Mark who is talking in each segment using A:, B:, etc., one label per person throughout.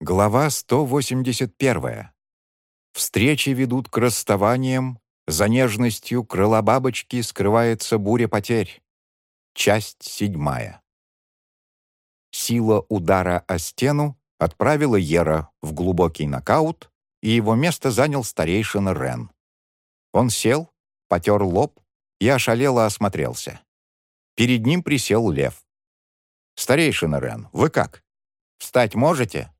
A: Глава 181. Встречи ведут к расставаниям, за нежностью крыла бабочки скрывается буря потерь. Часть седьмая. Сила удара о стену отправила Ера в глубокий нокаут, и его место занял старейшина Рен. Он сел, потер лоб и ошалело осмотрелся. Перед ним присел лев. «Старейшина Рен, вы как? Встать можете?»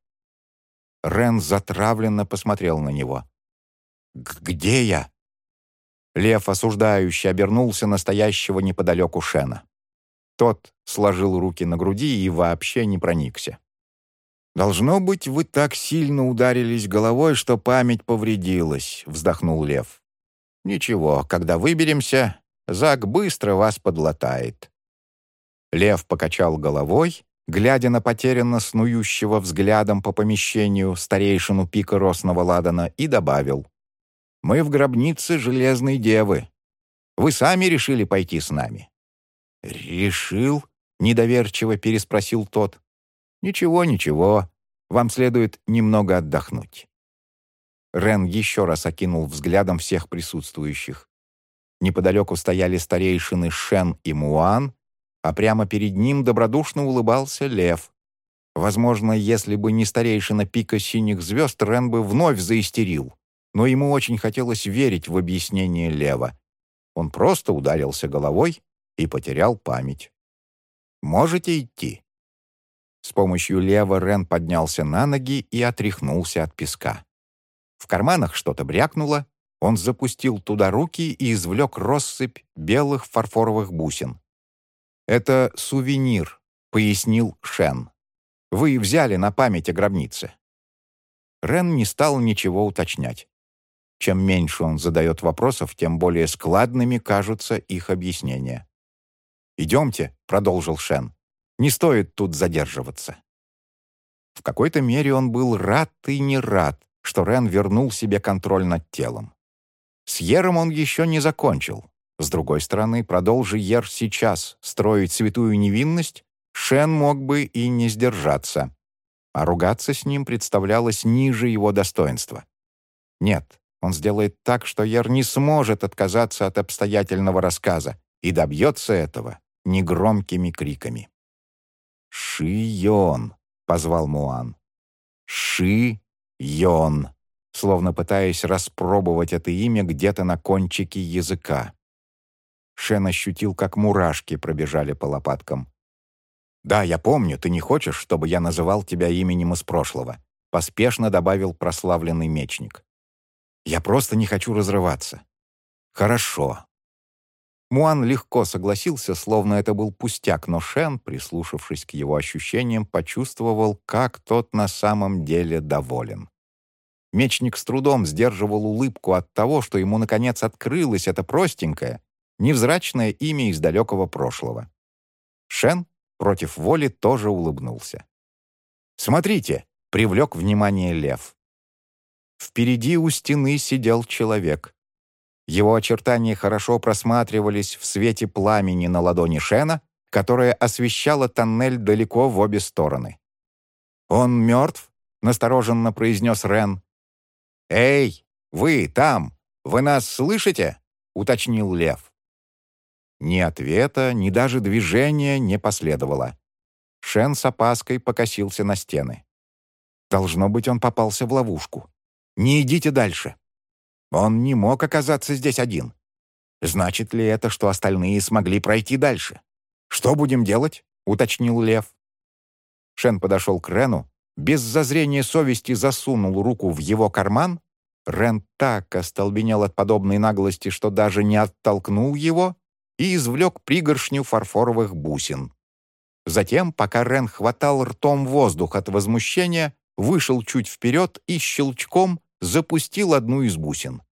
A: Рен затравленно посмотрел на него. «Где я?» Лев осуждающе обернулся настоящего неподалеку Шена. Тот сложил руки на груди и вообще не проникся. «Должно быть, вы так сильно ударились головой, что память повредилась», — вздохнул Лев. «Ничего, когда выберемся, Зак быстро вас подлатает». Лев покачал головой глядя на потерянно снующего взглядом по помещению старейшину пика Росного Ладана, и добавил. «Мы в гробнице Железной Девы. Вы сами решили пойти с нами?» «Решил?» — недоверчиво переспросил тот. «Ничего, ничего. Вам следует немного отдохнуть». Рен еще раз окинул взглядом всех присутствующих. Неподалеку стояли старейшины Шен и Муан, а прямо перед ним добродушно улыбался лев. Возможно, если бы не старейшина пика синих звезд, Рен бы вновь заистерил. Но ему очень хотелось верить в объяснение лева. Он просто ударился головой и потерял память. «Можете идти?» С помощью лева Рен поднялся на ноги и отряхнулся от песка. В карманах что-то брякнуло, он запустил туда руки и извлек россыпь белых фарфоровых бусин. «Это сувенир», — пояснил Шен. «Вы взяли на память о гробнице». Рен не стал ничего уточнять. Чем меньше он задает вопросов, тем более складными кажутся их объяснения. «Идемте», — продолжил Шен. «Не стоит тут задерживаться». В какой-то мере он был рад и не рад, что Рен вернул себе контроль над телом. С Ером он еще не закончил, с другой стороны, продолжи Ер сейчас строить святую невинность, Шен мог бы и не сдержаться. А ругаться с ним представлялось ниже его достоинства. Нет, он сделает так, что Ер не сможет отказаться от обстоятельного рассказа и добьется этого негромкими криками. «Ши-Йон!» — позвал Муан. «Ши-Йон!» словно пытаясь распробовать это имя где-то на кончике языка. Шен ощутил, как мурашки пробежали по лопаткам. «Да, я помню, ты не хочешь, чтобы я называл тебя именем из прошлого», поспешно добавил прославленный мечник. «Я просто не хочу разрываться». «Хорошо». Муан легко согласился, словно это был пустяк, но Шен, прислушавшись к его ощущениям, почувствовал, как тот на самом деле доволен. Мечник с трудом сдерживал улыбку от того, что ему, наконец, открылось это простенькое, невзрачное имя из далекого прошлого. Шен против воли тоже улыбнулся. «Смотрите!» — привлек внимание лев. Впереди у стены сидел человек. Его очертания хорошо просматривались в свете пламени на ладони Шена, которая освещала тоннель далеко в обе стороны. «Он мертв?» — настороженно произнес Рен. «Эй, вы там! Вы нас слышите?» — уточнил лев. Ни ответа, ни даже движения не последовало. Шен с опаской покосился на стены. Должно быть, он попался в ловушку. «Не идите дальше». Он не мог оказаться здесь один. Значит ли это, что остальные смогли пройти дальше? «Что будем делать?» — уточнил Лев. Шен подошел к Рену, без зазрения совести засунул руку в его карман. Рен так остолбенел от подобной наглости, что даже не оттолкнул его, и извлек пригоршню фарфоровых бусин. Затем, пока Рен хватал ртом воздух от возмущения, вышел чуть вперед и щелчком запустил одну из бусин.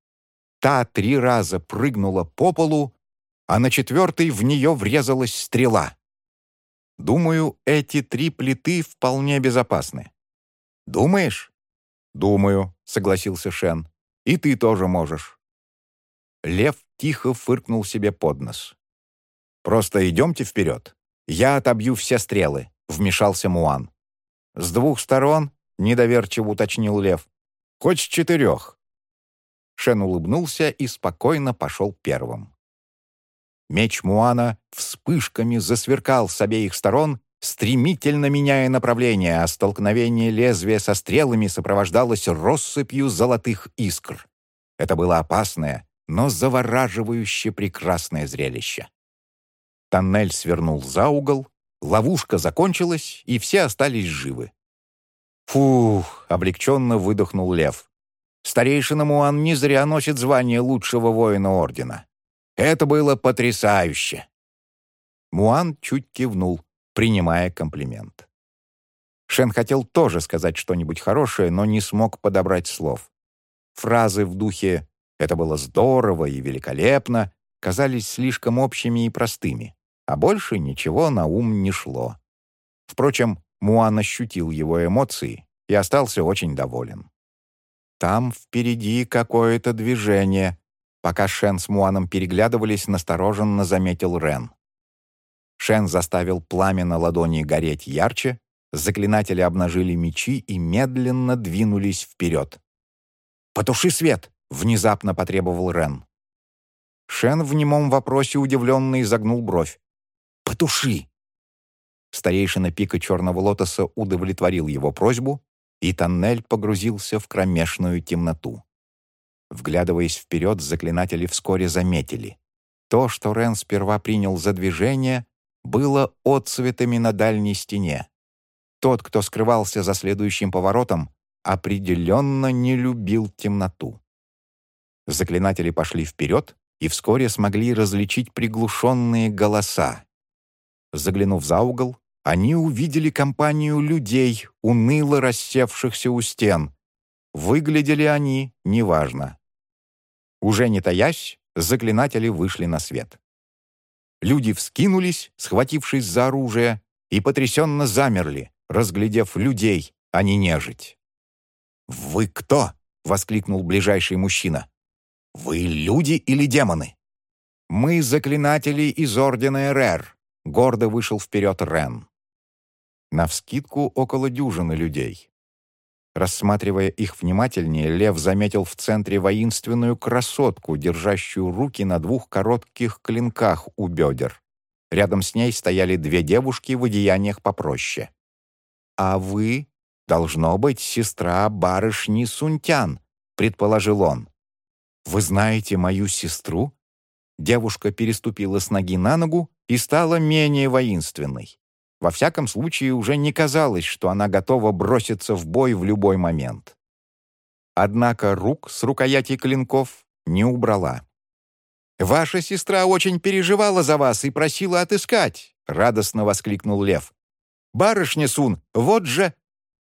A: Та три раза прыгнула по полу, а на четвертой в нее врезалась стрела. Думаю, эти три плиты вполне безопасны. Думаешь? Думаю, согласился Шен. И ты тоже можешь. Лев тихо фыркнул себе под нос. «Просто идемте вперед. Я отобью все стрелы», — вмешался Муан. «С двух сторон — недоверчиво уточнил Лев. «Хоть с четырех». Шен улыбнулся и спокойно пошел первым. Меч Муана вспышками засверкал с обеих сторон, стремительно меняя направление, а столкновение лезвия со стрелами сопровождалось россыпью золотых искр. Это было опасное, но завораживающе прекрасное зрелище. Тоннель свернул за угол, ловушка закончилась, и все остались живы. «Фух!» — облегченно выдохнул Лев. «Старейшина Муан не зря носит звание лучшего воина Ордена. Это было потрясающе!» Муан чуть кивнул, принимая комплимент. Шен хотел тоже сказать что-нибудь хорошее, но не смог подобрать слов. Фразы в духе «это было здорово и великолепно» казались слишком общими и простыми, а больше ничего на ум не шло. Впрочем, Муан ощутил его эмоции и остался очень доволен. «Там впереди какое-то движение», Пока Шен с Муаном переглядывались, настороженно заметил Рен. Шен заставил пламя на ладони гореть ярче, заклинатели обнажили мечи и медленно двинулись вперед. «Потуши свет!» — внезапно потребовал Рен. Шен в немом вопросе удивленно изогнул бровь. «Потуши!» Старейшина пика Черного Лотоса удовлетворил его просьбу, и тоннель погрузился в кромешную темноту. Вглядываясь вперед, заклинатели вскоре заметили. То, что Рен сперва принял за движение, было отцветами на дальней стене. Тот, кто скрывался за следующим поворотом, определенно не любил темноту. Заклинатели пошли вперед и вскоре смогли различить приглушенные голоса. Заглянув за угол, они увидели компанию людей, уныло рассевшихся у стен. Выглядели они неважно. Уже не таясь, заклинатели вышли на свет. Люди вскинулись, схватившись за оружие, и потрясенно замерли, разглядев людей, а не нежить. «Вы кто?» — воскликнул ближайший мужчина. «Вы люди или демоны?» «Мы заклинатели из Ордена РР», — гордо вышел вперед Рен. Навскидку около дюжины людей. Рассматривая их внимательнее, Лев заметил в центре воинственную красотку, держащую руки на двух коротких клинках у бедер. Рядом с ней стояли две девушки в одеяниях попроще. «А вы, должно быть, сестра барышни Сунтян», — предположил он. «Вы знаете мою сестру?» Девушка переступила с ноги на ногу и стала менее воинственной. Во всяком случае, уже не казалось, что она готова броситься в бой в любой момент. Однако рук с рукояти клинков не убрала. «Ваша сестра очень переживала за вас и просила отыскать», — радостно воскликнул Лев. «Барышня Сун, вот же...»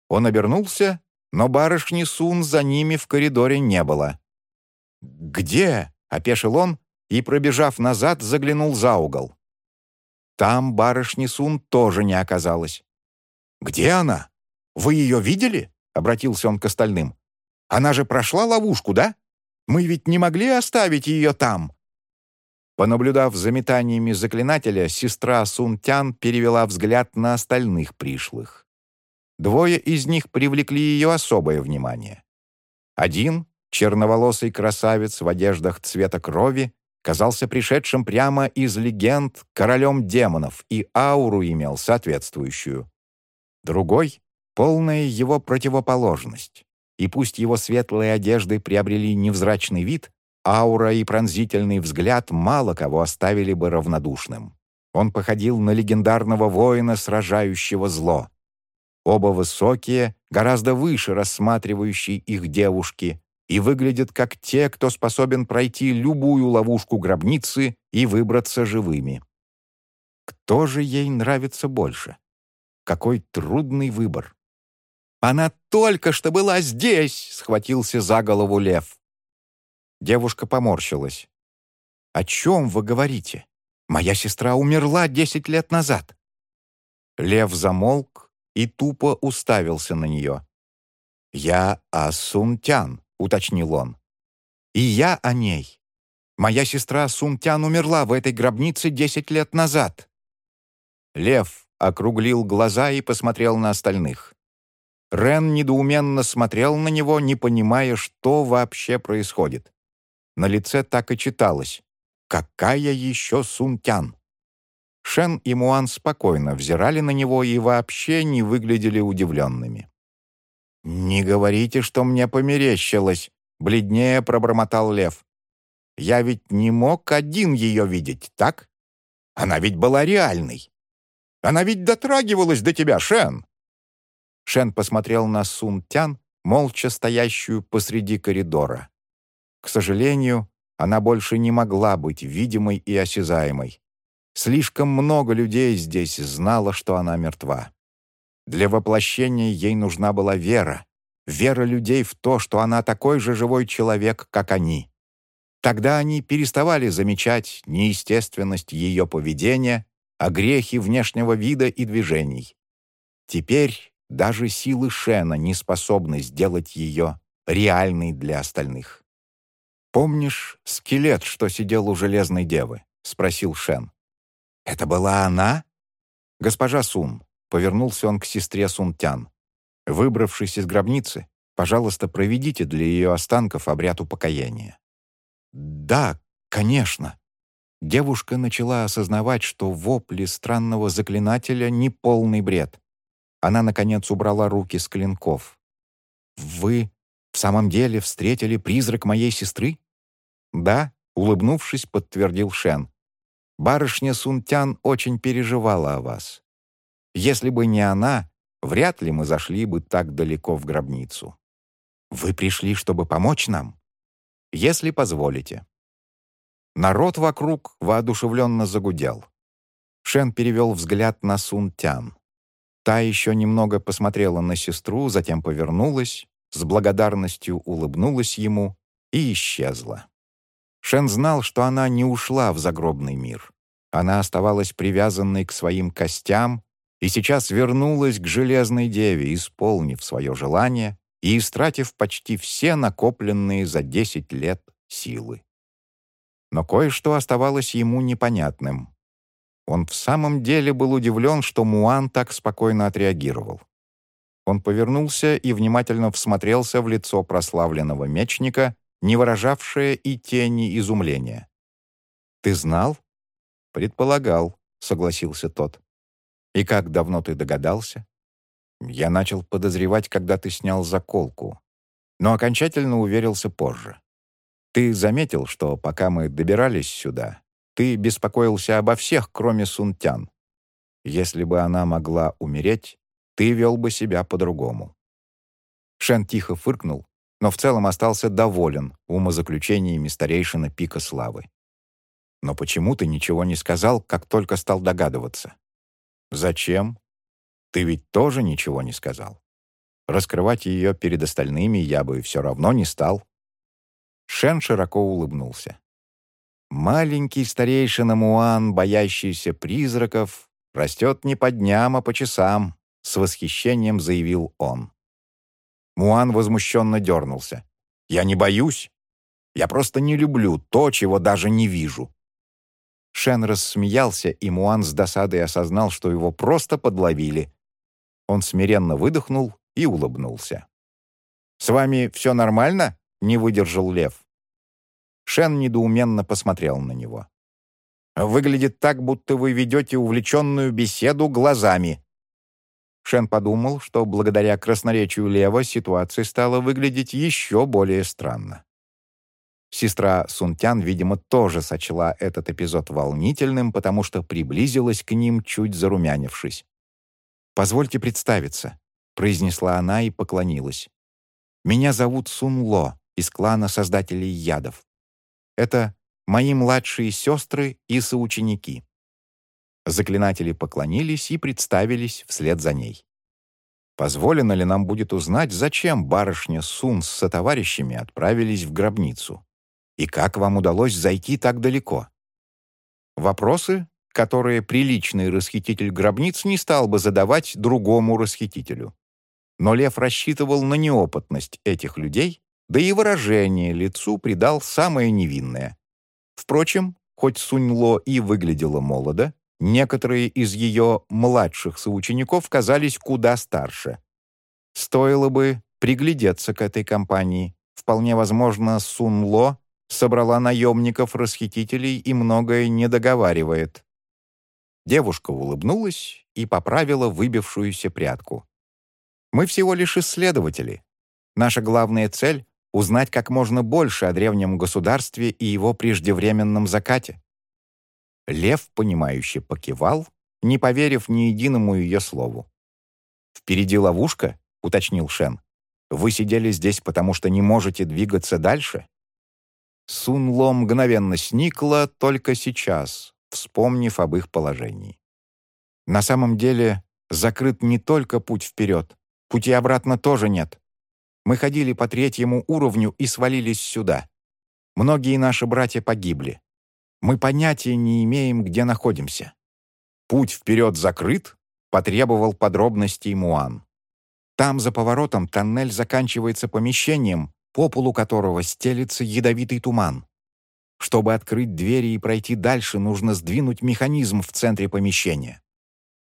A: Он обернулся, но барышни Сун за ними в коридоре не было. «Где?» — опешил он и, пробежав назад, заглянул за угол. Там барышни Сун тоже не оказалось. «Где она? Вы ее видели?» — обратился он к остальным. «Она же прошла ловушку, да? Мы ведь не могли оставить ее там!» Понаблюдав за метаниями заклинателя, сестра Сун Тян перевела взгляд на остальных пришлых. Двое из них привлекли ее особое внимание. Один — черноволосый красавец в одеждах цвета крови, казался пришедшим прямо из легенд королем демонов и ауру имел соответствующую. Другой — полная его противоположность. И пусть его светлые одежды приобрели невзрачный вид, аура и пронзительный взгляд мало кого оставили бы равнодушным. Он походил на легендарного воина, сражающего зло. Оба высокие, гораздо выше рассматривающей их девушки, и выглядят как те, кто способен пройти любую ловушку гробницы и выбраться живыми. Кто же ей нравится больше? Какой трудный выбор. «Она только что была здесь!» — схватился за голову лев. Девушка поморщилась. «О чем вы говорите? Моя сестра умерла десять лет назад». Лев замолк и тупо уставился на нее. «Я Асунтян», уточнил он. «И я о ней. Моя сестра Сунтян умерла в этой гробнице десять лет назад». Лев округлил глаза и посмотрел на остальных. Рен недоуменно смотрел на него, не понимая, что вообще происходит. На лице так и читалось «Какая еще Сунтян?». Шен и Муан спокойно взирали на него и вообще не выглядели удивленными. «Не говорите, что мне померещилось», — бледнее пробормотал Лев. «Я ведь не мог один ее видеть, так? Она ведь была реальной. Она ведь дотрагивалась до тебя, Шен!» Шен посмотрел на Сун Тян, молча стоящую посреди коридора. К сожалению, она больше не могла быть видимой и осязаемой. Слишком много людей здесь знало, что она мертва. Для воплощения ей нужна была вера. Вера людей в то, что она такой же живой человек, как они. Тогда они переставали замечать неестественность ее поведения, а грехи внешнего вида и движений. Теперь даже силы Шена не способны сделать ее реальной для остальных. «Помнишь скелет, что сидел у Железной Девы?» — спросил Шен. «Это была она?» «Госпожа Сун, Повернулся он к сестре Сунтян. «Выбравшись из гробницы, пожалуйста, проведите для ее останков обряд упокоения». «Да, конечно». Девушка начала осознавать, что вопли странного заклинателя — не полный бред. Она, наконец, убрала руки с клинков. «Вы в самом деле встретили призрак моей сестры?» «Да», — улыбнувшись, подтвердил Шен. «Барышня Сунтян очень переживала о вас. Если бы не она, вряд ли мы зашли бы так далеко в гробницу. Вы пришли, чтобы помочь нам? Если позволите». Народ вокруг воодушевленно загудел. Шен перевел взгляд на Сун Тян. Та еще немного посмотрела на сестру, затем повернулась, с благодарностью улыбнулась ему и исчезла. Шен знал, что она не ушла в загробный мир. Она оставалась привязанной к своим костям и сейчас вернулась к Железной Деве, исполнив свое желание и истратив почти все накопленные за десять лет силы. Но кое-что оставалось ему непонятным. Он в самом деле был удивлен, что Муан так спокойно отреагировал. Он повернулся и внимательно всмотрелся в лицо прославленного мечника, не выражавшее и тени изумления. «Ты знал?» «Предполагал», — согласился тот. «И как давно ты догадался?» «Я начал подозревать, когда ты снял заколку, но окончательно уверился позже. Ты заметил, что пока мы добирались сюда, ты беспокоился обо всех, кроме Сунтян. Если бы она могла умереть, ты вел бы себя по-другому». Шен тихо фыркнул, но в целом остался доволен умозаключениями старейшины Пика Славы. «Но почему ты ничего не сказал, как только стал догадываться?» «Зачем? Ты ведь тоже ничего не сказал. Раскрывать ее перед остальными я бы все равно не стал». Шен широко улыбнулся. Маленький старейшина Муан, боящийся призраков, растет не по дням, а по часам, с восхищением заявил он. Муан возмущенно дернулся. «Я не боюсь. Я просто не люблю то, чего даже не вижу. Шен рассмеялся, и Муан с досадой осознал, что его просто подловили. Он смиренно выдохнул и улыбнулся. «С вами все нормально?» — не выдержал Лев. Шен недоуменно посмотрел на него. «Выглядит так, будто вы ведете увлеченную беседу глазами». Шен подумал, что благодаря красноречию Лева ситуация стала выглядеть еще более странно. Сестра Сунтян, видимо, тоже сочла этот эпизод волнительным, потому что приблизилась к ним, чуть зарумянившись. «Позвольте представиться», — произнесла она и поклонилась. «Меня зовут Сун Ло из клана создателей ядов. Это мои младшие сестры и соученики». Заклинатели поклонились и представились вслед за ней. Позволено ли нам будет узнать, зачем барышня Сун с сотоварищами отправились в гробницу? И как вам удалось зайти так далеко? Вопросы, которые приличный расхититель гробниц не стал бы задавать другому расхитителю. Но Лев рассчитывал на неопытность этих людей, да и выражение лицу придал самое невинное. Впрочем, хоть Суньло и выглядела молодо, некоторые из ее младших соучеников казались куда старше. Стоило бы приглядеться к этой компании. Вполне возможно, Сун Ло собрала наемников-расхитителей и многое не договаривает. Девушка улыбнулась и поправила выбившуюся прядку. «Мы всего лишь исследователи. Наша главная цель — узнать как можно больше о древнем государстве и его преждевременном закате». Лев, понимающе покивал, не поверив ни единому ее слову. «Впереди ловушка?» — уточнил Шен. «Вы сидели здесь, потому что не можете двигаться дальше?» Сун Ло мгновенно сникла только сейчас, вспомнив об их положении. На самом деле закрыт не только путь вперед, пути обратно тоже нет. Мы ходили по третьему уровню и свалились сюда. Многие наши братья погибли. Мы понятия не имеем, где находимся. Путь вперед закрыт, потребовал подробностей Муан. Там, за поворотом, тоннель заканчивается помещением, по полу которого стелится ядовитый туман. Чтобы открыть двери и пройти дальше, нужно сдвинуть механизм в центре помещения.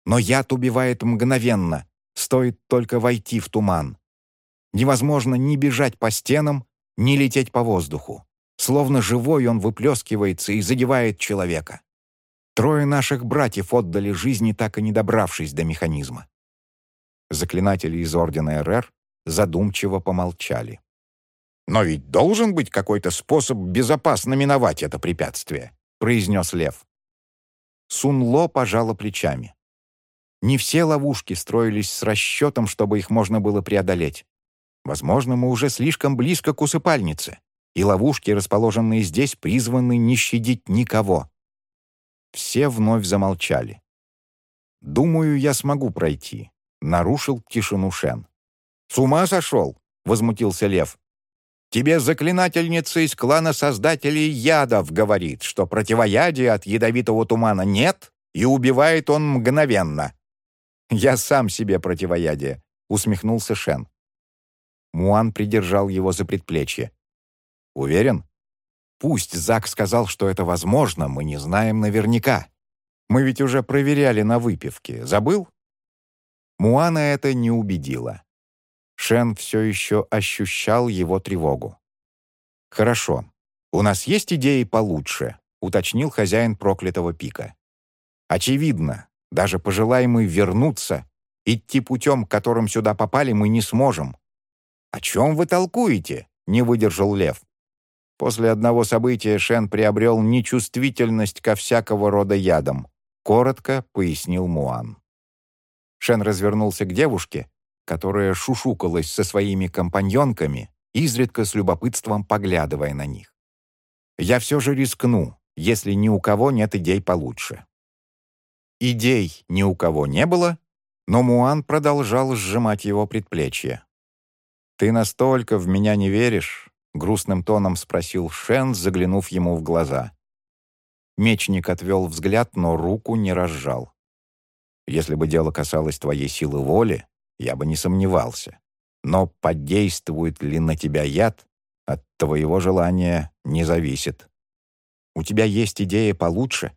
A: Но яд убивает мгновенно, стоит только войти в туман. Невозможно ни бежать по стенам, ни лететь по воздуху. Словно живой он выплескивается и задевает человека. Трое наших братьев отдали жизни, так и не добравшись до механизма. Заклинатели из Ордена РР задумчиво помолчали. «Но ведь должен быть какой-то способ безопасно миновать это препятствие», произнес Лев. Сунло пожала плечами. Не все ловушки строились с расчетом, чтобы их можно было преодолеть. Возможно, мы уже слишком близко к усыпальнице, и ловушки, расположенные здесь, призваны не щадить никого. Все вновь замолчали. «Думаю, я смогу пройти», — нарушил тишину Шен. «С ума сошел?» — возмутился Лев. «Тебе заклинательница из клана создателей ядов говорит, что противоядия от ядовитого тумана нет, и убивает он мгновенно». «Я сам себе противоядие», — усмехнулся Шен. Муан придержал его за предплечье. «Уверен?» «Пусть Зак сказал, что это возможно, мы не знаем наверняка. Мы ведь уже проверяли на выпивке. Забыл?» Муана это не убедило. Шен все еще ощущал его тревогу. «Хорошо. У нас есть идеи получше», — уточнил хозяин проклятого пика. «Очевидно, даже пожелаем мы вернуться, идти путем, которым сюда попали, мы не сможем». «О чем вы толкуете?» — не выдержал Лев. После одного события Шен приобрел нечувствительность ко всякого рода ядам, коротко пояснил Муан. Шен развернулся к девушке, которая шушукалась со своими компаньонками, изредка с любопытством поглядывая на них. «Я все же рискну, если ни у кого нет идей получше». Идей ни у кого не было, но Муан продолжал сжимать его предплечье. «Ты настолько в меня не веришь, грустным тоном спросил Шен, заглянув ему в глаза. Мечник отвел взгляд, но руку не разжал. «Если бы дело касалось твоей силы воли, я бы не сомневался. Но подействует ли на тебя яд, от твоего желания не зависит. У тебя есть идея получше?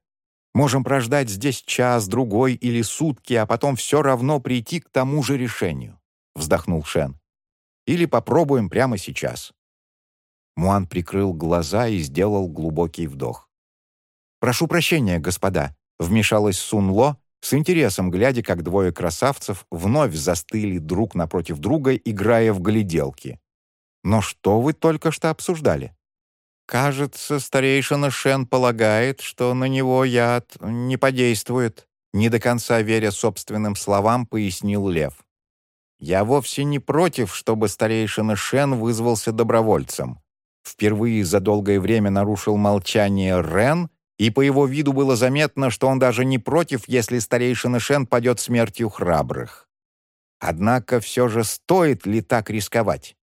A: Можем прождать здесь час, другой или сутки, а потом все равно прийти к тому же решению», — вздохнул Шен. «Или попробуем прямо сейчас». Муан прикрыл глаза и сделал глубокий вдох. «Прошу прощения, господа», — вмешалась Сун Ло, с интересом глядя, как двое красавцев вновь застыли друг напротив друга, играя в гляделки. «Но что вы только что обсуждали?» «Кажется, старейшина Шен полагает, что на него яд не подействует», не до конца веря собственным словам, пояснил Лев. «Я вовсе не против, чтобы старейшина Шен вызвался добровольцем. Впервые за долгое время нарушил молчание Рен, и по его виду было заметно, что он даже не против, если старейшина Шен падет смертью храбрых. Однако все же стоит ли так рисковать?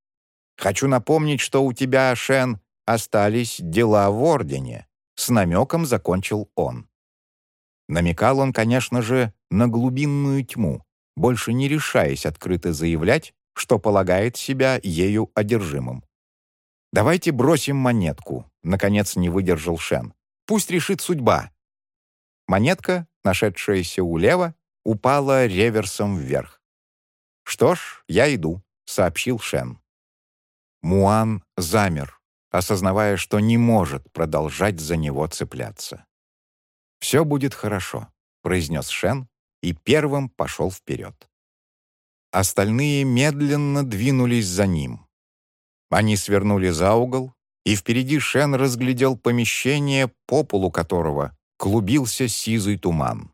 A: Хочу напомнить, что у тебя, Шен, остались дела в Ордене. С намеком закончил он. Намекал он, конечно же, на глубинную тьму, больше не решаясь открыто заявлять, что полагает себя ею одержимым. «Давайте бросим монетку», — наконец не выдержал Шен. «Пусть решит судьба». Монетка, нашедшаяся у Лева, упала реверсом вверх. «Что ж, я иду», — сообщил Шен. Муан замер, осознавая, что не может продолжать за него цепляться. «Все будет хорошо», — произнес Шен и первым пошел вперед. Остальные медленно двинулись за ним. Они свернули за угол, и впереди Шен разглядел помещение, по полу которого клубился сизый туман.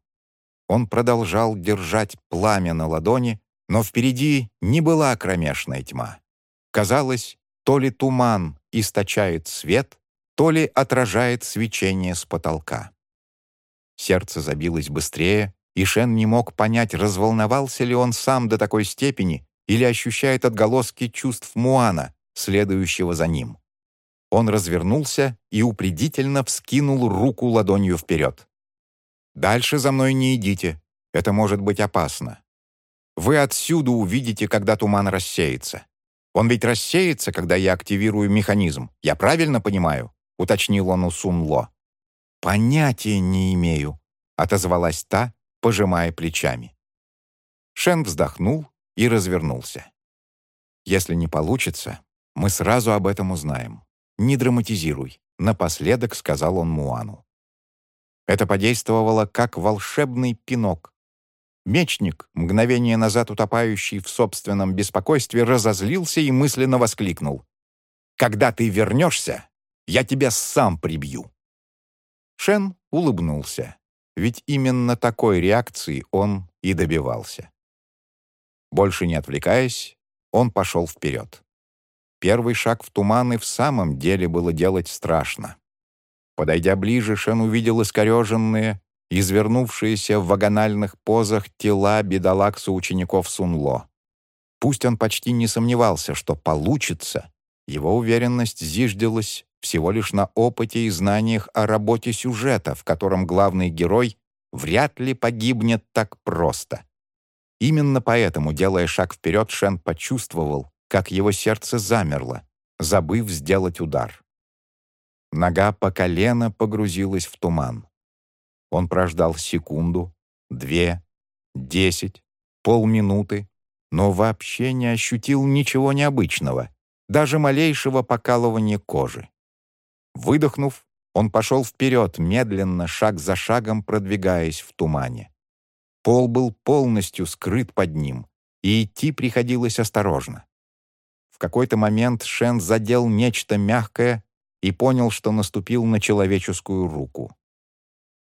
A: Он продолжал держать пламя на ладони, но впереди не была кромешная тьма. Казалось, то ли туман источает свет, то ли отражает свечение с потолка. Сердце забилось быстрее, и Шен не мог понять, разволновался ли он сам до такой степени или ощущает отголоски чувств Муана, следующего за ним. Он развернулся и упредительно вскинул руку ладонью вперед. «Дальше за мной не идите. Это может быть опасно. Вы отсюда увидите, когда туман рассеется. Он ведь рассеется, когда я активирую механизм. Я правильно понимаю?» — уточнил он у Сунло. «Понятия не имею», — отозвалась та, пожимая плечами. Шен вздохнул и развернулся. «Если не получится, мы сразу об этом узнаем. Не драматизируй», — напоследок сказал он Муану. Это подействовало как волшебный пинок. Мечник, мгновение назад утопающий в собственном беспокойстве, разозлился и мысленно воскликнул. «Когда ты вернешься, я тебя сам прибью». Шен улыбнулся ведь именно такой реакции он и добивался. Больше не отвлекаясь, он пошел вперед. Первый шаг в туман и в самом деле было делать страшно. Подойдя ближе, Шен увидел искореженные, извернувшиеся в вагональных позах тела бедолаг учеников Сунло. Пусть он почти не сомневался, что получится, его уверенность зиждилась всего лишь на опыте и знаниях о работе сюжета, в котором главный герой вряд ли погибнет так просто. Именно поэтому, делая шаг вперед, Шен почувствовал, как его сердце замерло, забыв сделать удар. Нога по колено погрузилась в туман. Он прождал секунду, две, десять, полминуты, но вообще не ощутил ничего необычного, даже малейшего покалывания кожи. Выдохнув, он пошел вперед, медленно, шаг за шагом продвигаясь в тумане. Пол был полностью скрыт под ним, и идти приходилось осторожно. Какой-то момент Шен задел нечто мягкое и понял, что наступил на человеческую руку.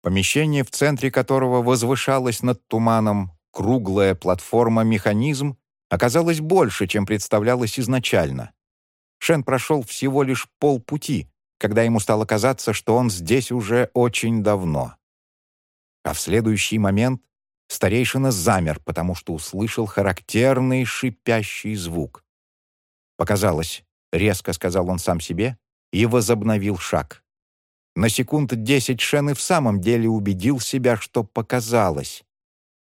A: Помещение, в центре которого возвышалась над туманом круглая платформа-механизм, оказалось больше, чем представлялось изначально. Шен прошел всего лишь полпути, когда ему стало казаться, что он здесь уже очень давно. А в следующий момент старейшина замер, потому что услышал характерный шипящий звук. «Показалось», — резко сказал он сам себе и возобновил шаг. На секунд десять Шен и в самом деле убедил себя, что показалось.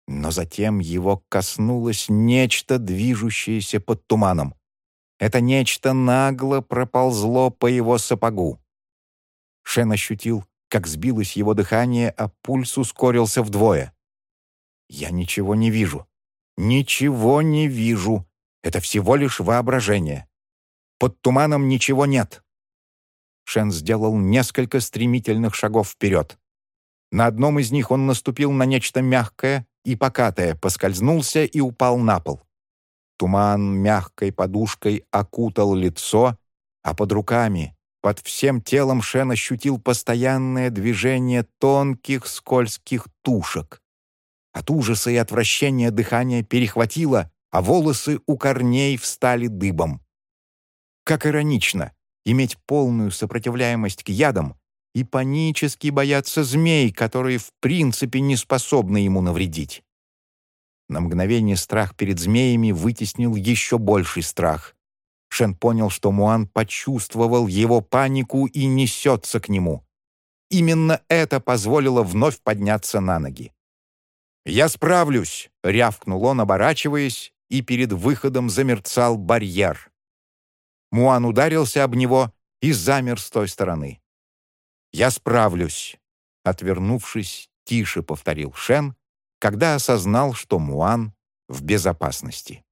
A: Но затем его коснулось нечто, движущееся под туманом. Это нечто нагло проползло по его сапогу. Шен ощутил, как сбилось его дыхание, а пульс ускорился вдвое. «Я ничего не вижу. Ничего не вижу. Это всего лишь воображение. Под туманом ничего нет». Шен сделал несколько стремительных шагов вперед. На одном из них он наступил на нечто мягкое и покатое, поскользнулся и упал на пол. Туман мягкой подушкой окутал лицо, а под руками, под всем телом Шен ощутил постоянное движение тонких скользких тушек. От ужаса и отвращения дыхание перехватило, а волосы у корней встали дыбом. Как иронично иметь полную сопротивляемость к ядам и панически бояться змей, которые в принципе не способны ему навредить. На мгновение страх перед змеями вытеснил еще больший страх. Шен понял, что Муан почувствовал его панику и несется к нему. Именно это позволило вновь подняться на ноги. «Я справлюсь!» — рявкнул он, оборачиваясь, и перед выходом замерцал барьер. Муан ударился об него и замер с той стороны. «Я справлюсь!» — отвернувшись, тише повторил Шен, когда осознал, что Муан в безопасности.